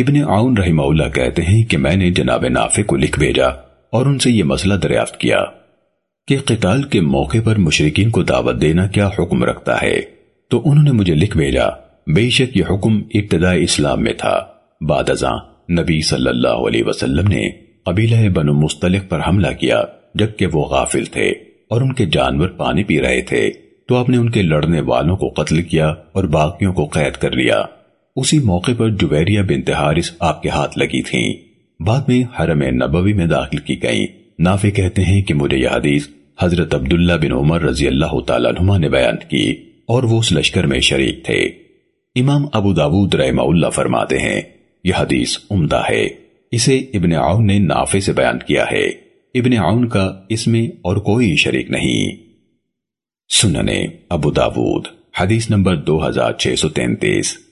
ابن عون رحمہ اللہ کہتے ہیں کہ میں نے جناب نافع کو لکھ بھیجا اور ان سے یہ مسئلہ دریافت کیا کہ قتال کے موقع پر مشرقین کو دعوت دینا کیا حکم رکھتا ہے۔ تو انہوں نے مجھے لکھ بھیجا، بے شک یہ حکم ابتداء اسلام میں تھا۔ بعد ازاں نبی صلی اللہ علیہ وسلم نے قبیلہ بنو مستلق پر حملہ کیا جبکہ وہ غافل تھے اور ان کے جانور پانی پی رہے تھے۔ تو آپ نے ان کے لڑنے والوں کو قتل کیا اور باقیوں کو قید کر لیا۔ اسی موقع پر جویریہ بنت حارث آپ کے ہاتھ لگی تھیں۔ بعد میں حرم نبوی میں داخل کی گئیں۔ نافع کہتے ہیں کہ مجھے یہ حدیث حضرت عبداللہ بن عمر رضی اللہ تعالیٰ عنہ نے بیان کی اور وہ اس لشکر میں شریک تھے۔ امام ابو داود رحمہ اللہ فرماتے ہیں، یہ حدیث عمدہ ہے۔ اسے ابن عون نے نافع سے بیان کیا ہے۔ ابن عون کا اس میں اور کوئی شریک نہیں۔ سننے ابو داود، حدیث نمبر دو ہزار چھ سو تینتیس۔